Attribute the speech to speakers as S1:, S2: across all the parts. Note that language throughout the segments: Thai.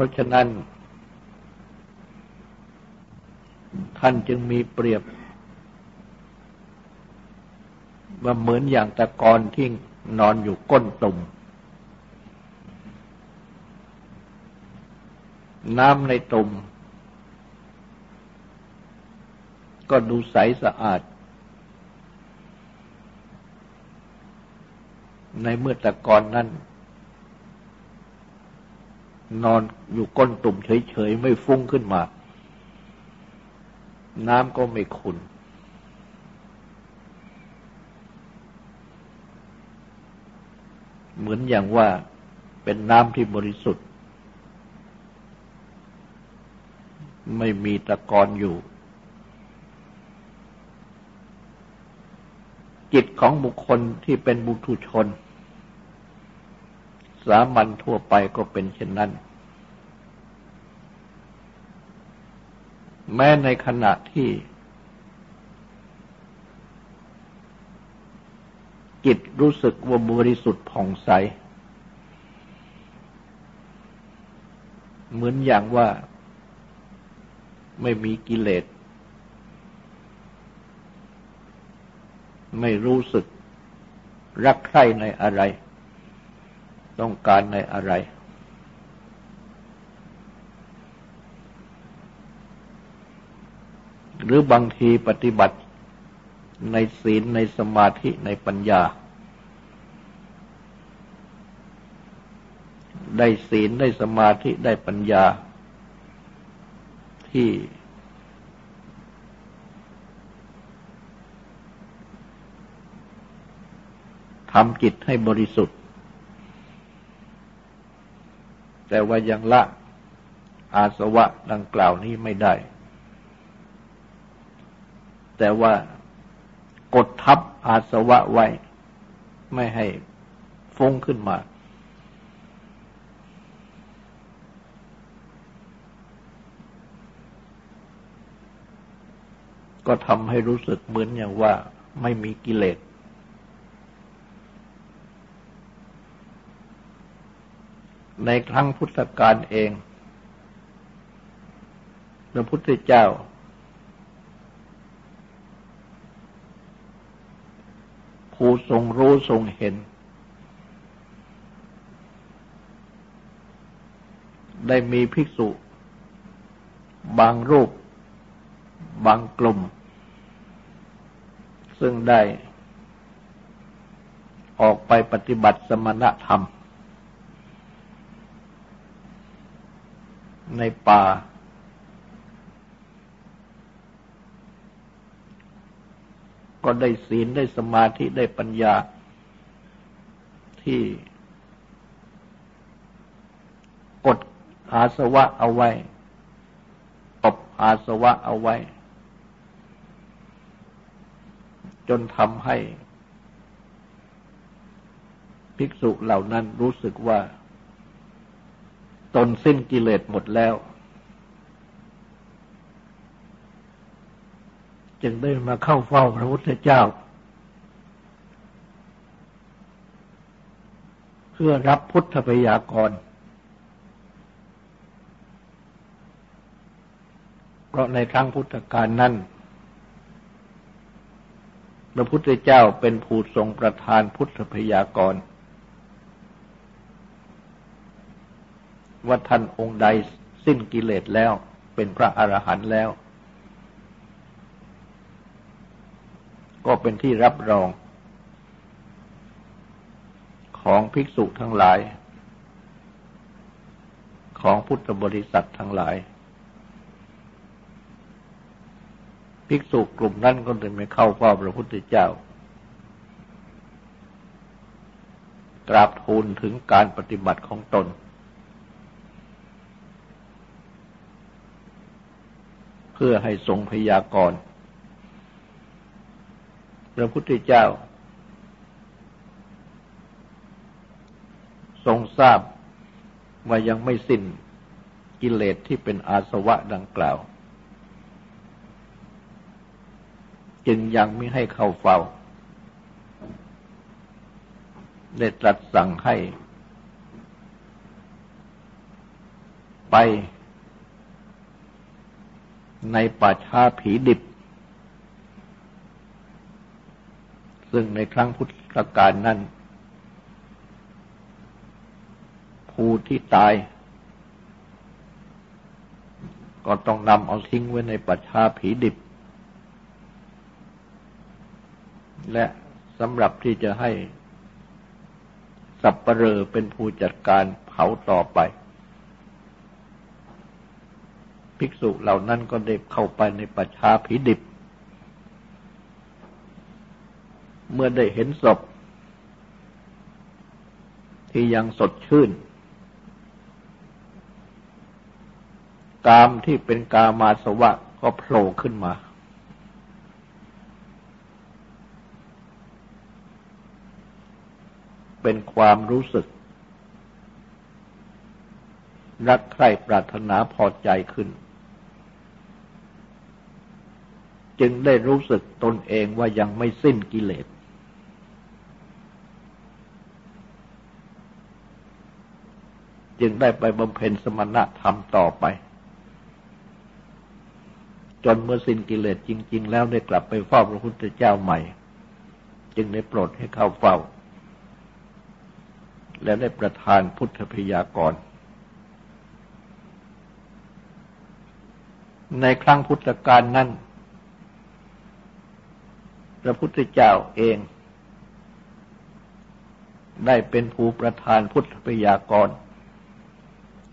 S1: ราะฉะนั้น ท่านจึงมีเปรียบว่าเหมือนอย่างตะกอนที่นอนอยู่ก้นตุ่ม น้ำในตุ่ม ก็ดูใสสะอาด ในเมื่อตะกอนนั้น นอนอยู่ก้นตุ่มเฉยๆ ไม่ฟุ้งขึ้นมา น้ำก็ไม่ขุนเหมือนอย่างว่าเป็นน้ำที่บริสุทธิ์ ไม่มีตะกอนอยู่ จิตของบุคคลที่เป็นบุตุชน สามัญทั่วไปก็เป็นเช่นนั้น แม้ในขณะที่ จิตรู้สึกว่าบริสุทธิ์ผ่องใส เหมือนอย่างว่าไม่มีกิเลส ไม่รู้สึกรักใคร่ในอะไร ต้องการในอะไร หรือบางทีปฏิบัติในศีลในสมาธิในปัญญา ได้ศีลได้สมาธิได้ปัญญา ที่ ทำจิตให้บริสุทธิ์ แต่ว่ายังละอาสวะดังกล่าวนี้ไม่ได้ แต่ว่ากดทับอาสวะไว้ ไม่ให้ฟุ้งขึ้นมา ก็ทำให้รู้สึกเหมือนอย่างว่าไม่มีกิเลส ในครั้งพุทธกาลเอง พระพุทธเจ้า ผู้ทรงรู้ทรงเห็น ได้มีภิกษุ บางรูป บางกลุ่ม ซึ่งได้ออกไปปฏิบัติสมณธรรม ในป่า ก็ได้ศีลได้สมาธิได้ปัญญาที่กดอาสวะเอาไว้ตบอาสวะเอาไว้ จนทำให้ ภิกษุเหล่านั้นรู้สึกว่า ตนสิ้นกิเลสหมดแล้ว จึงได้มาเข้าเฝ้าพระพุทธเจ้า เพื่อรับพุทธพยากร เพราะในครั้งพุทธกาลนั้นพระพุทธเจ้าเป็นผู้ทรงประทานพุทธพยากร ว่าท่านองค์ใดสิ้นกิเลสแล้วเป็นพระอรหันต์แล้ว ก็เป็นที่รับรอง ของภิกษุทั้งหลาย ของพุทธบริษัททั้งหลาย ภิกษุกลุ่มนั้นก็เลยไม่เข้าเฝ้าพระพุทธเจ้ากราบทูลถึงการปฏิบัติของตน พื่อให้ทรงพยากรณ์พระพุทธเจ้า ทรงทราบว่ายังไม่สิ้นกิเลสที่เป็นอาสวะดังกล่าว จึงยังไม่ให้เข้าเฝ้า ได้ตรัสสั่งให้ ไป ในป่าช้าผีดิบ ซึ่งในครั้งพุทธกาลนั้น ผู้ที่ตาย ก็ต้องนำเอาทิ้งไว้ในป่าช้าผีดิบ และสำหรับที่จะให้สับปเรอเป็นผู้จัดการเผาต่อไป ภิกษุเหล่านั้นก็ได้เข้าไปในปัจชาผีดิบ เมื่อได้เห็นศพ ที่ยังสดชื่น กามที่เป็นกามาสวะก็โผล่ขึ้นมา เป็นความรู้สึกรักใคร่ปรารถนาพอใจขึ้น จึงได้รู้สึกตนเองว่ายังไม่สิ้นกิเลส จึงได้ไปบำเพ็ญสมณธรรมต่อไป จนเมื่อสิ้นกิเลสจริง ๆ แล้วได้กลับไปเฝ้าพระพุทธเจ้าใหม่ จึงได้โปรดให้เข้าเฝ้า และได้ประทานพุทธพยากรในครั้งพุทธกาลนั้น พระพุทธเจ้าเอง ได้เป็นผู้ประทานพุทธพยากร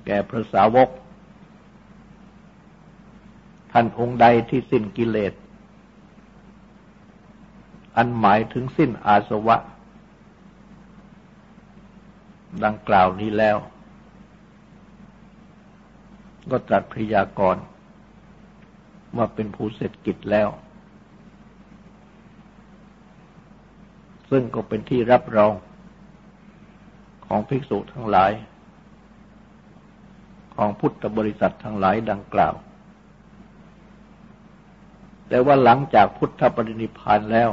S1: แก่พระสาวก ท่านองค์ใดที่สิ้นกิเลส อันหมายถึงสิ้นอาสวะ ดังกล่าวนี้แล้ว ก็ตรัสพยากร ว่าเป็นผู้เสร็จกิจแล้ว ซึ่งก็เป็นที่รับรองของภิกษุทั้งหลาย ของพุทธบริษัททั้งหลายดังกล่าว แต่ว่าหลังจากพุทธปรินิพานแล้ว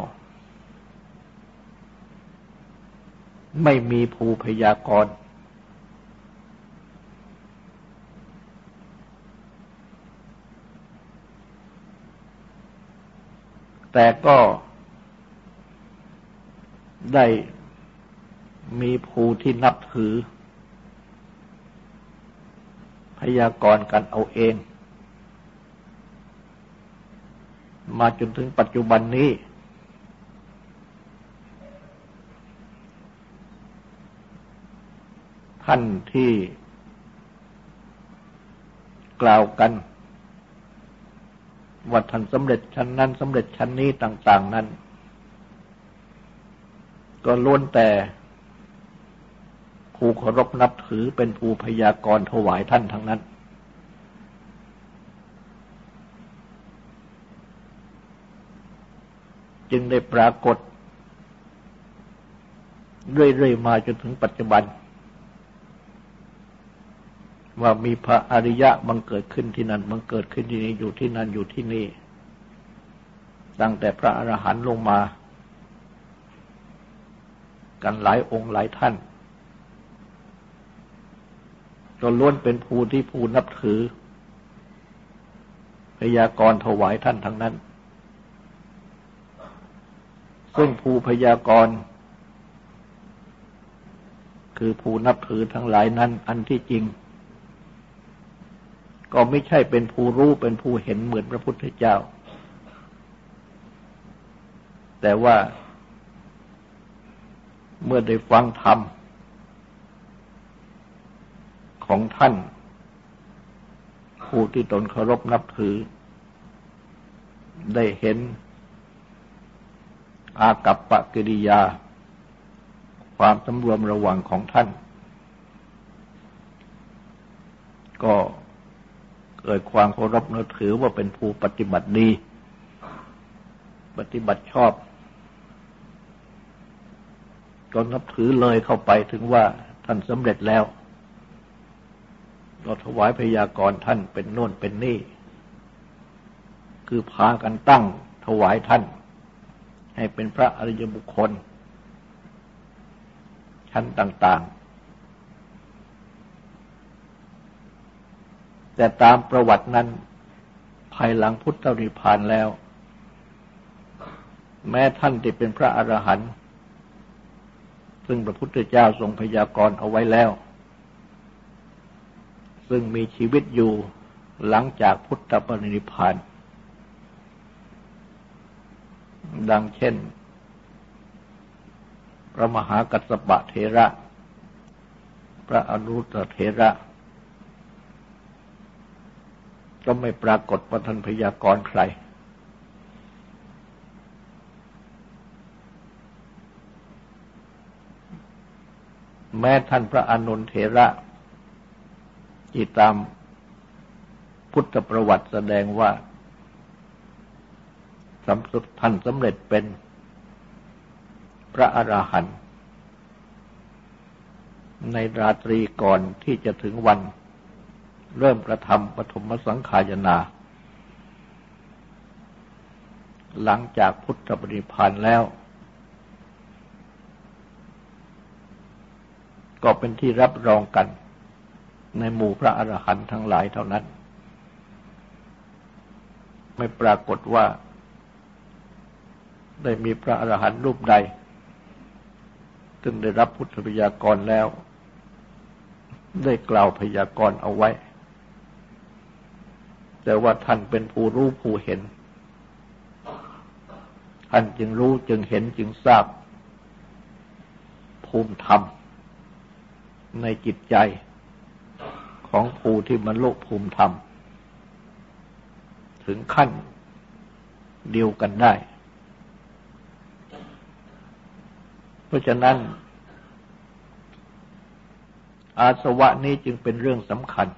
S1: ไม่มีภูพยากร แต่ก็ ได้มีภูที่นับถือ พยากรณ์กันเอาเอง มาจนถึงปัจจุบันนี้ ท่านที่กล่าวกันว่าท่านสำเร็จชั้นนั้นสำเร็จชั้นนี้ต่าง ๆ นั้น ก็ล้วนแต่ผู้เคารพนับถือเป็นผู้พยากรณ์ถวายท่านทั้งนั้น จึงได้ปรากฏ เรื่อยๆมาจนถึงปัจจุบัน ว่ามีพระอริยะบังเกิดขึ้นที่นั่นบังเกิดขึ้นที่นี่อยู่ที่นั่นอยู่ที่นี่ ตั้งแต่พระอรหันต์ลงมา กันหลายองค์หลายท่านก็ล้วนเป็นภูที่ภูนับถือ พยากรถวายท่านทั้งนั้น ซึ่งภูพยากร คือภูนับถือทั้งหลายนั้น อันที่จริง ก็ไม่ใช่เป็นผู้รู้เป็นผู้เห็นเหมือนพระพุทธเจ้า แต่ว่า เมื่อได้ฟังธรรม ของท่าน ผู้ที่ตนเคารพนับถือ ได้เห็น อากัปปกิริยา ความสำรวมระวังของท่าน ก็เกิดความเคารพนับถือว่าเป็นผู้ปฏิบัติดี ปฏิบัติชอบ ก็นับถือเลยเข้าไปถึงว่าท่านสำเร็จแล้ว เราถวายพยากรท่านเป็นโน่นเป็นนี่ คือพากันตั้งถวายท่าน ให้เป็นพระอริยบุคคล ชั้นต่าง ๆ แต่ตามประวัตินั้น ภายหลังพุทธนิพพานแล้ว แม้ท่านที่เป็นพระอรหันต์ ซึ่งพระพุทธเจ้าทรงพยากรณ์เอาไว้แล้ว ซึ่งมีชีวิตอยู่หลังจากพุทธปรินิพาน ดังเช่น พระมหากัสสปะเทระ พระอนุตเทระ ก็ไม่ปรากฏประทันพยากรณ์ใคร แม้ท่านพระอนุนเถระที่ตามพุทธประวัติแสดงว่าสำสุท่านสำเร็จเป็นพระอราหันต์ในราตรีก่อนที่จะถึงวัน เริ่มกระทำปฐมสังขายนา หลังจากพุทธปฏิพานแล้ว ก็เป็นที่รับรองกัน ในหมู่พระอรหันต์ทั้งหลายเท่านั้น ไม่ปรากฏว่า ได้มีพระอรหันต์รูปใดซึ่งได้รับพุทธพยากรแล้ว ได้กล่าวพยากรเอาไว้ แต่ว่าท่านเป็นผู้รู้ผู้เห็น ท่านจึงรู้จึงเห็นจึงทราบภูมิธรรม ในจิตใจของผู้ที่บรรลุภูมิธรรม ถึงขั้นเดียวกันได้ เพราะฉะนั้น อาสวะนี้จึงเป็นเรื่องสำคัญ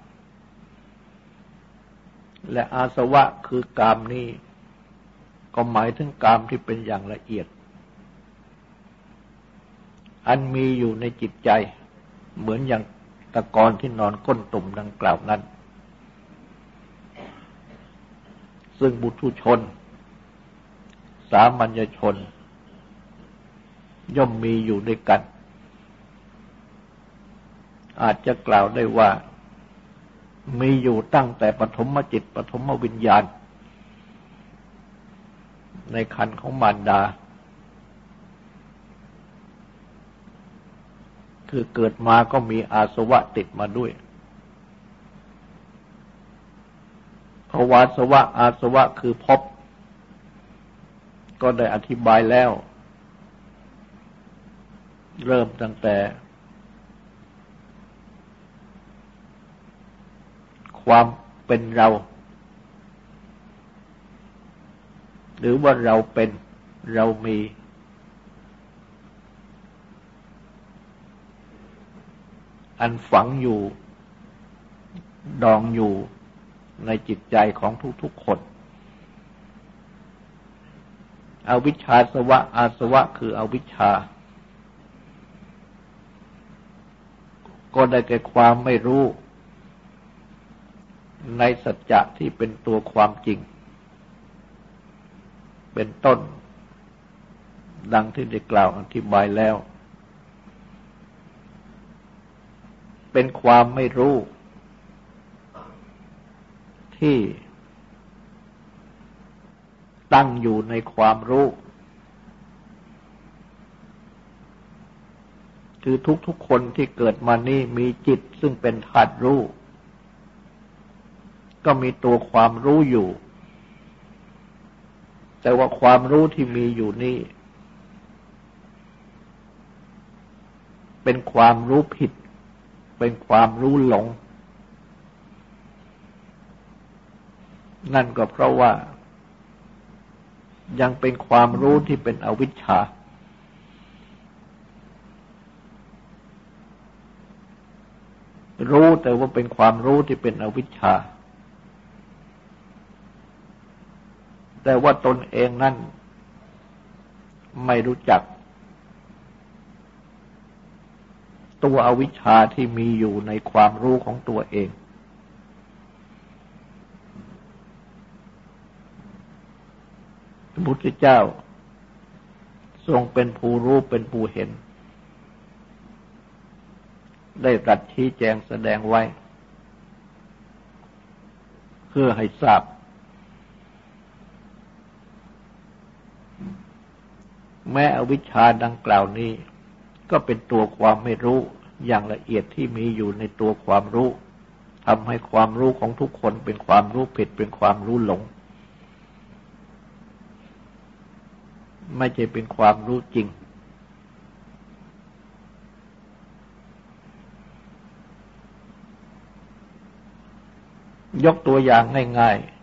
S1: และอาสวะคือกามนี้ก็หมายถึงกามที่เป็นอย่างละเอียด อันมีอยู่ในจิตใจ เหมือนอย่างตะกอนที่นอนก้นตุ่มดังกล่าวนั้น ซึ่งบุตุชน สามัญชน ย่อมมีอยู่ด้วยกัน อาจจะกล่าวได้ว่า มีอยู่ตั้งแต่ปฐมจิตปฐมวิญญาณ ในคันของมารดา คือเกิดมาก็มีอาสวะติดมาด้วยภาวาสวะ อาสวะคือพบ ก็ได้อธิบายแล้ว เริ่มตั้งแต่ ความเป็นเรา หรือว่าเราเป็นเรามี อันฝังอยู่ ดองอยู่ในจิตใจของทุกๆคนอวิชชาสวะ อาสวะคืออวิชชา ก็ได้แก่ความไม่รู้ ในสัจจะที่เป็นตัวความจริง เป็นต้น ดังที่ได้กล่าวอธิบายแล้ว เป็นความไม่รู้ ที่ตั้งอยู่ในความรู้ คือทุกๆคนที่เกิดมานี่มีจิตซึ่งเป็นธาตุรู้ ก็มีตัวความรู้อยู่ แต่ว่าความรู้ที่มีอยู่นี่ เป็นความรู้ผิด เป็นความรู้หลง นั่นก็เพราะว่า ยังเป็นความรู้ที่เป็นอวิชชา รู้แต่ว่าเป็นความรู้ที่เป็นอวิชชา แต่ว่าตนเองนั่นไม่รู้จัก ตัวอวิชชาที่มีอยู่ในความรู้ของตัวเอง พระพุทธเจ้า ทรงเป็นผู้รู้เป็นผู้เห็น ได้ตรัสชี้แจงแสดงไว้ เพื่อให้ทราบแม้อวิชชาดังกล่าวนี้ ก็เป็นตัวความไม่รู้อย่างละเอียดที่มีอยู่ในตัวความรู้ทำให้ความรู้ของทุกคนเป็นความรู้ผิดเป็นความรู้หลง ไม่ใช่เป็นความรู้จริง ยกตัวอย่างง่ายๆ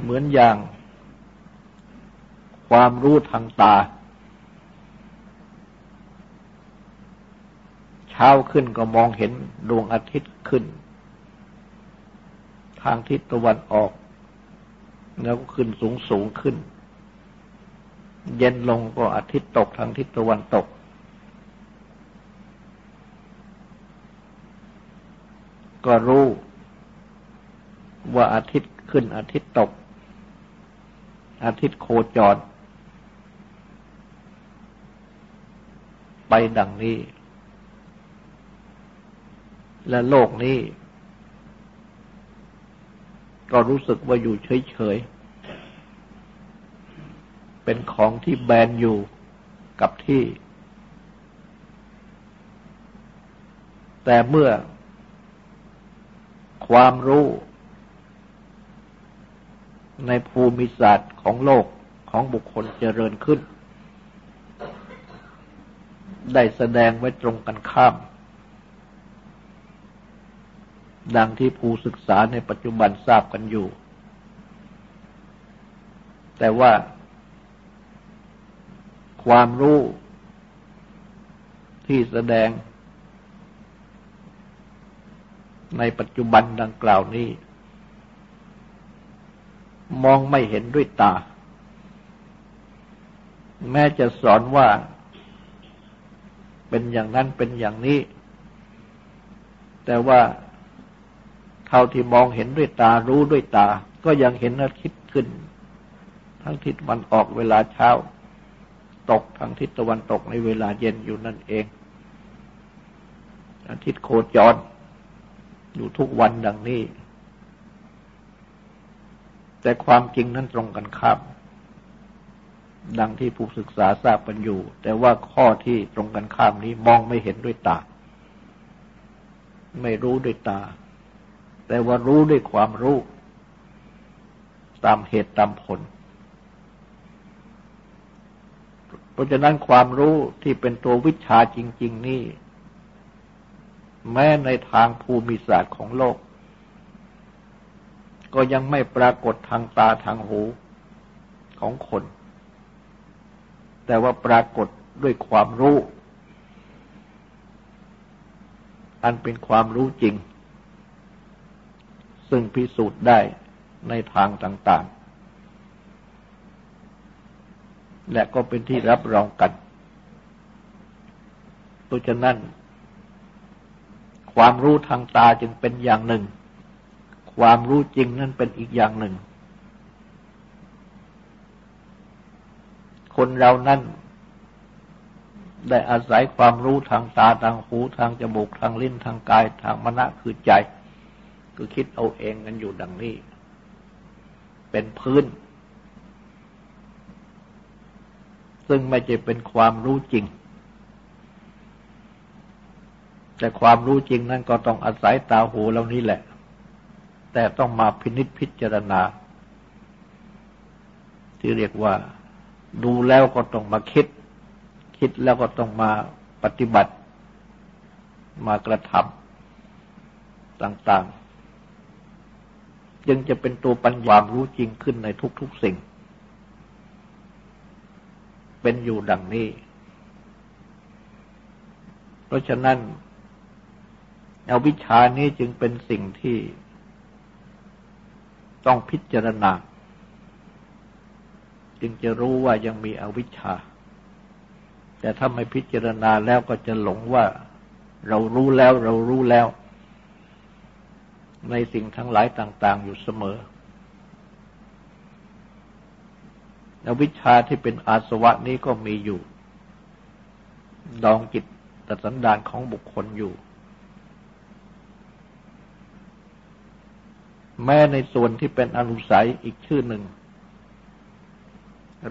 S1: เหมือนอย่างความรู้ทางตา เช้าขึ้นก็มองเห็นดวงอาทิตย์ขึ้น ทางทิศตะวันออก แล้วก็ขึ้นสูงสูงขึ้น เย็นลงก็อาทิตย์ตกทางทิศตะวันตก ก็รู้ว่าอาทิตย์ขึ้นอาทิตย์ตก อาทิตย์โคจร ไปดังนี้ และโลกนี้ ก็รู้สึกว่าอยู่เฉยๆ เป็นของที่แบนอยู่กับที่ แต่เมื่อความรู้ในภูมิศาสตร์ของโลกของบุคคลเจริญขึ้น ได้แสดงไว้ตรงกันข้าม ดังที่ผู้ศึกษาในปัจจุบันทราบกันอยู่ แต่ว่า ความรู้ที่แสดง ในปัจจุบันดังกล่าวนี้ มองไม่เห็นด้วยตา แม้จะสอนว่าเป็นอย่างนั้นเป็นอย่างนี้ แต่ว่า เท่าที่มองเห็นด้วยตารู้ด้วยตา ก็ยังเห็นอาทิตย์ขึ้น ทั้งทิศวันออกเวลาเช้า ตกทางทิศตะวันตกในเวลาเย็นอยู่นั่นเอง อาทิตย์โคจรอยู่ทุกวันดังนี้ แต่ความจริงนั้นตรงกันข้ามดังที่ผู้ศึกษาทราบกันอยู่ แต่ว่าข้อที่ตรงกันข้ามนี้มองไม่เห็นด้วยตา ไม่รู้ด้วยตา แต่ว่ารู้ด้วยความรู้ ตามเหตุตามผล เพราะฉะนั้นความรู้ที่เป็นตัววิชาจริง ๆ นี่ แม้ในทางภูมิศาสตร์ของโลก ก็ยังไม่ปรากฏทางตาทางหูของคน แต่ว่าปรากฏด้วยความรู้ อันเป็นความรู้จริง ซึ่งพิสูจน์ได้ในทางต่างๆ และก็เป็นที่รับรองกันตัวฉะนั้น ความรู้ทางตาจึงเป็นอย่างหนึ่ง ความรู้จริงนั้นเป็นอีกอย่างหนึ่ง คนเรานั้นได้อาศัยความรู้ทางตาทางหูทางจมูกทางลิ้นทางกายทางมณะคือใจ คือคิดเอาเองกันอยู่ดังนี้ เป็นพื้น ซึ่งไม่ใช่เป็นความรู้จริง แต่ความรู้จริงนั้นก็ต้องอาศัยตาหูเหล่านี้แหละ แต่ต้องมาพินิจพิจารณา ที่เรียกว่า ดูแล้วก็ต้องมาคิด คิดแล้วก็ต้องมาปฏิบัติมากระทำต่าง ๆ จึงจะเป็นตัวปัญญารู้จริงขึ้นในทุกๆสิ่ง เป็นอยู่ดังนี้ เพราะฉะนั้นเอาวิชานี้จึงเป็นสิ่งที่ต้องพิจารณา จึงจะรู้ว่ายังมีอวิชชา แต่ถ้าไม่พิจารณาแล้วก็จะหลงว่าเรารู้แล้วเรารู้แล้ว ในสิ่งทั้งหลายต่าง ๆ อยู่เสมออวิชาที่เป็นอาสวะนี้ก็มีอยู่ ดองจิตตสันดานของบุคคลอยู่ แม้ในส่วนที่เป็นอนุสัยอีกชื่อหนึ่ง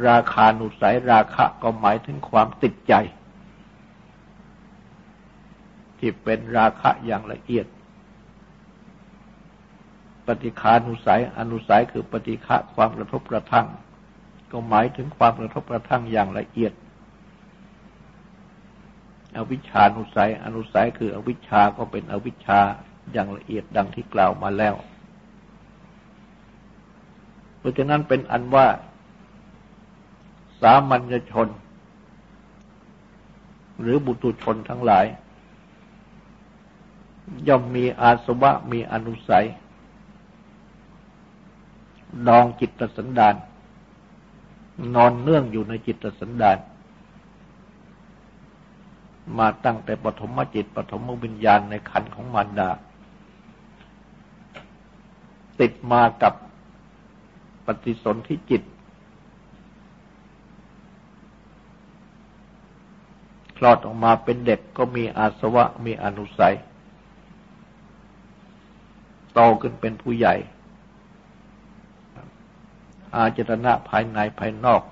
S1: ราคานุสัยราคะก็หมายถึงความติดใจ ที่เป็นราคะอย่างละเอียด ปฏิคานุสัยอนุสัยคือปฏิฆะความกระทบกระทั่ง ก็หมายถึงความกระทบกระทั่งอย่างละเอียด อวิชานุสัยอนุสัยคืออวิชาก็เป็นอวิชชาอย่างละเอียดดังที่กล่าวมาแล้วราะฉะนั้นเป็นอันว่าสามัญชน หรือบุตุชนทั้งหลาย ย่อมมีอาสวะมีอนุสัย ดองจิตสันดาน นอนเนื่องอยู่ในจิตสันดาน มาตั้งแต่ปฐมจิตปฐมวิญญาณในขันของมารดา ติดมากับปฏิสนธิจิต คลอดออกมาเป็นเด็กก็มีอาสวะมีอนุสัย โตขึ้นเป็นผู้ใหญ่ อาจตนะภายในภายนอกจ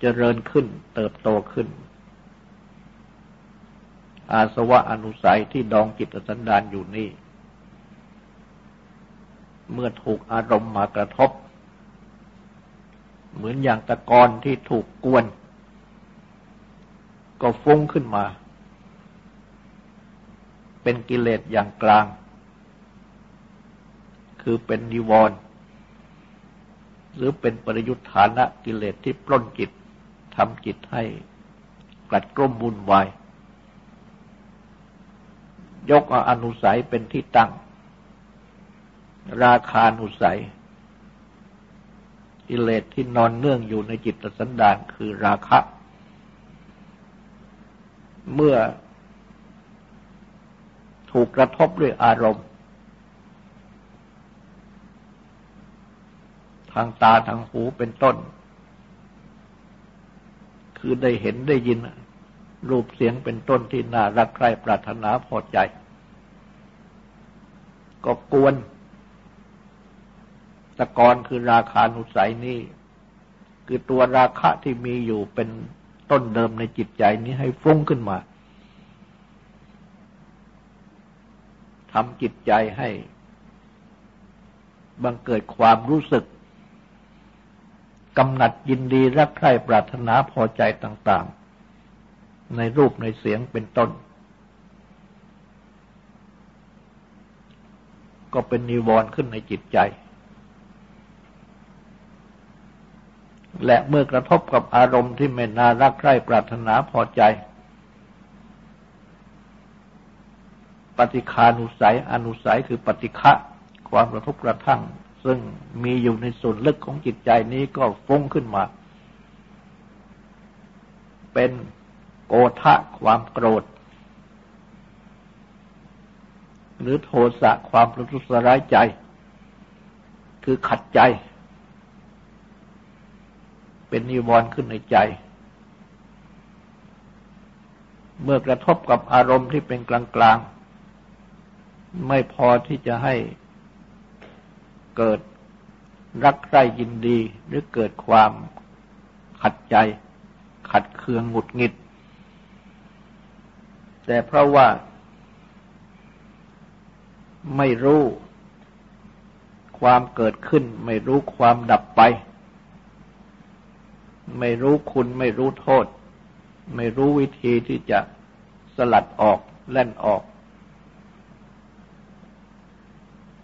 S1: เจริญขึ้นเติบโตขึ้น อาสวะอนุสัยที่ดองจิตสันดานอยู่นี่ เมื่อถูกอารมณ์มากระทบ เหมือนอย่างตะกอนที่ถูกกวน ก็ฟุ้งขึ้นมา เป็นกิเลสอย่างกลาง คือเป็นนิวรณ์ หรือเป็นปริยุทธานะกิเลสที่ปล้นจิตทำจิตให้กลัดกล้มบุญวาย ยกออนุสัยเป็นที่ตั้ง ราคานุสัย กิเลสที่นอนเนื่องอยู่ในจิตสันดานคือราคะ เมื่อถูกกระทบด้วยอารมณ์ ทางตาทางหูเป็นต้น คือได้เห็นได้ยิน รูปเสียงเป็นต้นที่น่ารักใคร่ปรารถนาพอใจ ก็กวนตะกอนคือราคานุสัยนี้คือตัวราคะที่มีอยู่เป็นต้นเดิมในจิตใจนี้ให้ฟุ้งขึ้นมาทำจิตใจให้ บังเกิดความรู้สึก กำหนัดยินดีรักใคร่ปรารถนาพอใจต่าง ๆ ในรูปในเสียงเป็นต้น ก็เป็นนิวรณ์ขึ้นในจิตใจ และเมื่อกระทบกับอารมณ์ที่ไม่น่ารักใคร่ปรารถนาพอใจ ปฏิคานุสัยอนุสัยคือปฏิฆะความกระทบกระทั่ง ซึ่งมีอยู่ในส่วนลึกของจิตใจนี้ก็ฟุ้งขึ้นมา เป็นโกทะความโกรธ หรือโทสะความประทุษร้ายใจ คือขัดใจ เป็นนิวรณ์ขึ้นในใจ เมื่อกระทบกับอารมณ์ที่เป็นกลางๆ ไม่พอที่จะให้ เกิดรักใคร่ยินดีหรือเกิดความขัดใจ ขัดเคืองหงุดหงิด แต่เพราะว่า ไม่รู้ ความเกิดขึ้น ไม่รู้ความดับไป ไม่รู้คุณไม่รู้โทษ ไม่รู้วิธีที่จะสลัดออก แล่นออก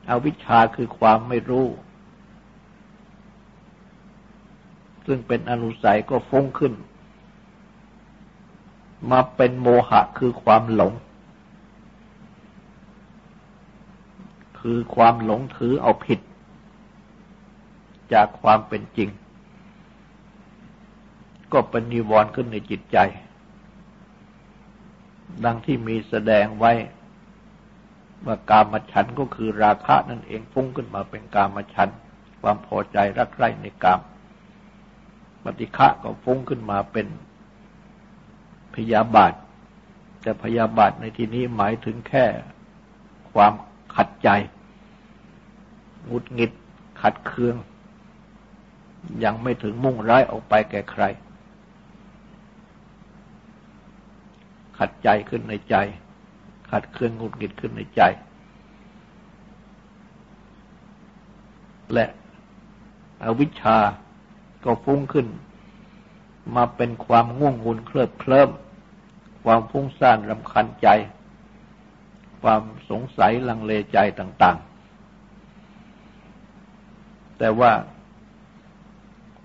S1: อาวิชชาคือความไม่รู้ ซึ่งเป็นอนุสัยก็ฟุ้งขึ้น มาเป็นโมหะคือความหลง คือความหลงถือเอาผิด จากความเป็นจริง ก็เป็นนิวรณ์ขึ้นในจิตใจ ดังที่มีแสดงไว้ ว่ากามฉันก็คือราคะนั่นเองฟุ้งขึ้นมาเป็นกามฉัน ความพอใจรักใคร่ในกามปฏิฆะก็ฟุ้งขึ้นมาเป็นพยาบาท แต่พยาบาทในที่นี้หมายถึงแค่ความขัดใจงุดหงิดขัดเคือง ยังไม่ถึงมุ่งร้ายออกไปแก่ใคร ขัดใจขึ้นในใจ ขัดเคืองงุดหงิดขึ้นในใจ และอวิชชาก็ฟุ้งขึ้น มาเป็นความง่วงงุนเคลิบเคลิ้มความฟุ้งซ่านรำคัญใจ ความสงสัยลังเลใจต่าง ๆ แต่ว่า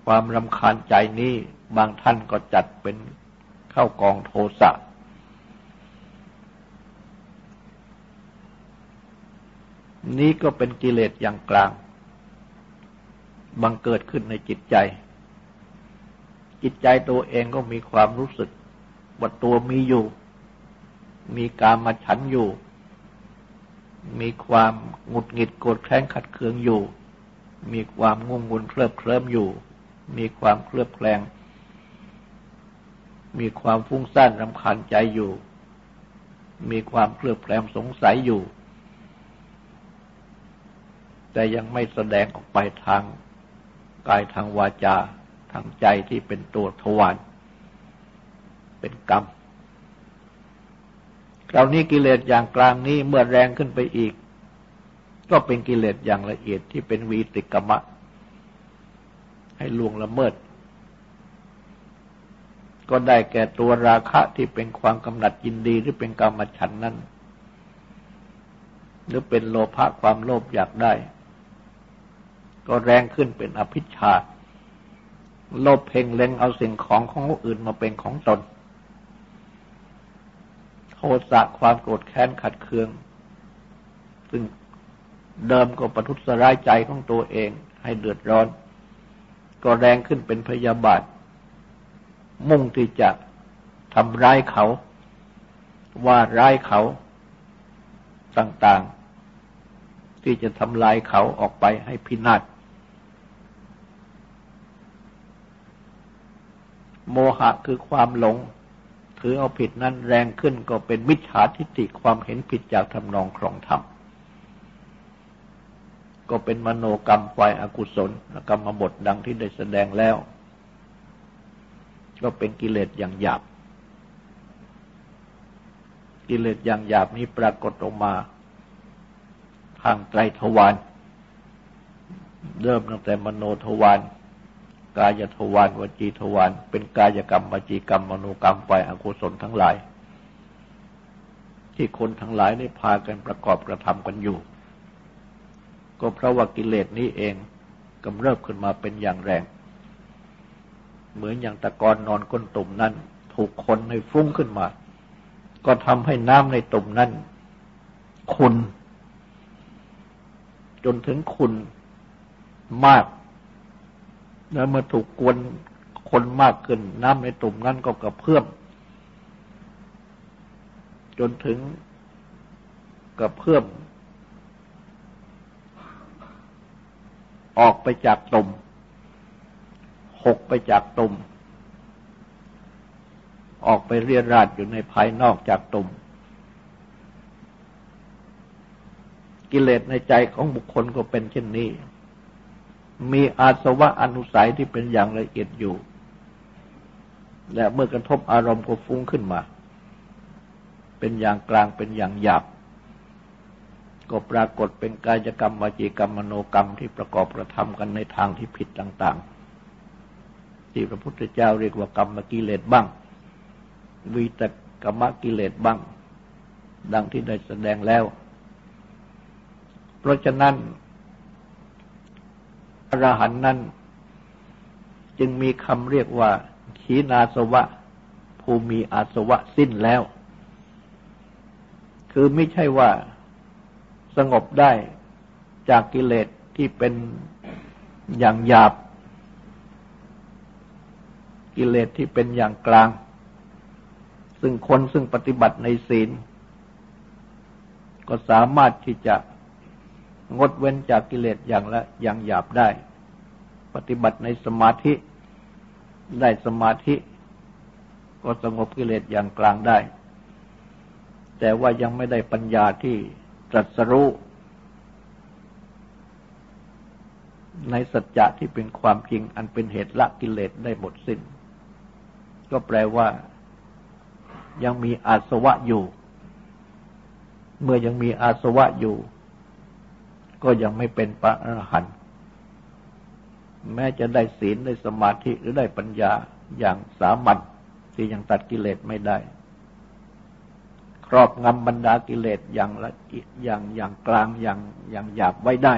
S1: ความรำคาญใจนี้บางท่านก็จัดเป็นเข้ากองโทสะ นี้ก็เป็นกิเลสอย่างกลาง บังเกิดขึ้นในจิตใจ จิตใจตัวเองก็มีความรู้สึกว่าตัวมีอยู่ มีการมาฉันอยู่ มีความหงุดหงิดโกรธแค้นขัดเคืองอยู่ มีความงุงงุนเคลิบเคลิ้มอยู่ มีความเคลือบแคลง มีความฟุ้งซ่านรำคาญใจอยู่ มีความเคลือบแคลงสงสัยอยู่ แต่ยังไม่แสดงออกไปทางกายทางวาจาทางใจที่เป็นตัวทวารเป็นกรรมคราวนี้กิเลสอย่างกลางนี้เมื่อแรงขึ้นไปอีก ก็เป็นกิเลสอย่างละเอียดที่เป็นวีติกรรมะ ให้ลวงละเมิด ก็ได้แก่ตัวราคะที่เป็นความกำหนัดยินดีหรือเป็นกรรมฉันนั้น หรือเป็นโลภะความโลภอยากได้ ก็แรงขึ้นเป็นอภิชา โลภเพ่งเล็งเอาสิ่งของของผู้อื่นมาเป็นของตน โทสะความโกรธแค้นขัดเคือง ซึ่งเดิมก็ประทุษร้ายใจของตัวเองให้เดือดร้อน ก็แรงขึ้นเป็นพยาบาท มุ่งที่จะทำร้ายเขา ว่าร้ายเขาต่างๆ ที่จะทำลายเขาออกไปให้พินาศ โมหะคือความหลง ถือเอาผิดนั้นแรงขึ้นก็เป็นมิจฉาทิฏฐิความเห็นผิดจากทำนองครองธรรมก็เป็นมโนกรรมฝ่ายอากุศลกรรมบทดังที่ได้แสดงแล้ว ก็เป็นกิเลสอย่างหยาบ กิเลสอย่างหยาบนี้ปรากฏออกมา ทางไตรทวารเริ่มตั้งแต่มโนทวาร กายทวารวจีทวารเป็นกายกรรมวจีกรรมมโนกรรมฝ่ายอกุศลทั้งหลาย ที่คนทั้งหลายได้พากันประกอบกระทำกันอยู่ ก็เพราะว่ากิเลสนี้เองกำเริบขึ้นมาเป็นอย่างแรง เหมือนอย่างตะกอนนอนก้นตุ่มนั้นถูกคนในฟุ้งขึ้นมา ก็ทำให้น้ำในตุ่มนั้นขุนจนถึงขุนมาก แล้วเมื่อถูกกวนคนมากขึ้น น้ำในตุ่มนั้นก็กระเพื่อม จนถึงกระเพื่อม ออกไปจากตุ่มหกไปจากตุ่มออกไปเรียราดอยู่ในภายนอกจากตุ่มกิเลสในใจของบุคคลก็เป็นเช่นนี้ มีอาสวะอนุสัยที่เป็นอย่างละเอียดอยู่ และเมื่อกระทบอารมณ์ก็ฟุ้งขึ้นมา เป็นอย่างกลางเป็นอย่างหยาบก็ปรากฏเป็นกายกรรมวจีกรรมมโนกรรมที่ประกอบกระทำกันในทางที่ผิดต่าง ๆ ที่พระพุทธเจ้าเรียกว่ากรรมกิเลสบ้าง วีตกรรมกิเลสบ้าง ดังที่ได้แสดงแล้ว เพราะฉะนั้น อรหันนั้น จึงมีคำเรียกว่า ขีนาสวะ ภูมิอาสวะสิ้นแล้ว คือไม่ใช่ว่าสงบได้จากกิเลสที่เป็นอย่างหยาบ กิเลสที่เป็นอย่างกลาง ซึ่งคนซึ่งปฏิบัติในศีล ก็สามารถที่จะ งดเว้นจากกิเลสอย่างละอย่างหยาบได้ ปฏิบัติในสมาธิได้สมาธิก็สงบกิเลสอย่างกลางได้ แต่ว่ายังไม่ได้ปัญญาที่ตรัสรู้ในสัจจะที่เป็นความจริงอันเป็นเหตุละกิเลสได้หมดสิน้น ก็แปลว่า ยังมีอาสวะอยู่ เมื่อยังมีอาสวะอยู่ ก็ยังไม่เป็นพระอรหันต์แม้จะได้ศีลได้สมาธิหรือได้ปัญญาอย่างสามัญที่ยังตัดกิเลสไม่ได้ ครอบงำบรรดากิเลสอย่างละอย่างอย่างกลางอย่างอย่างหยาบไว้ได้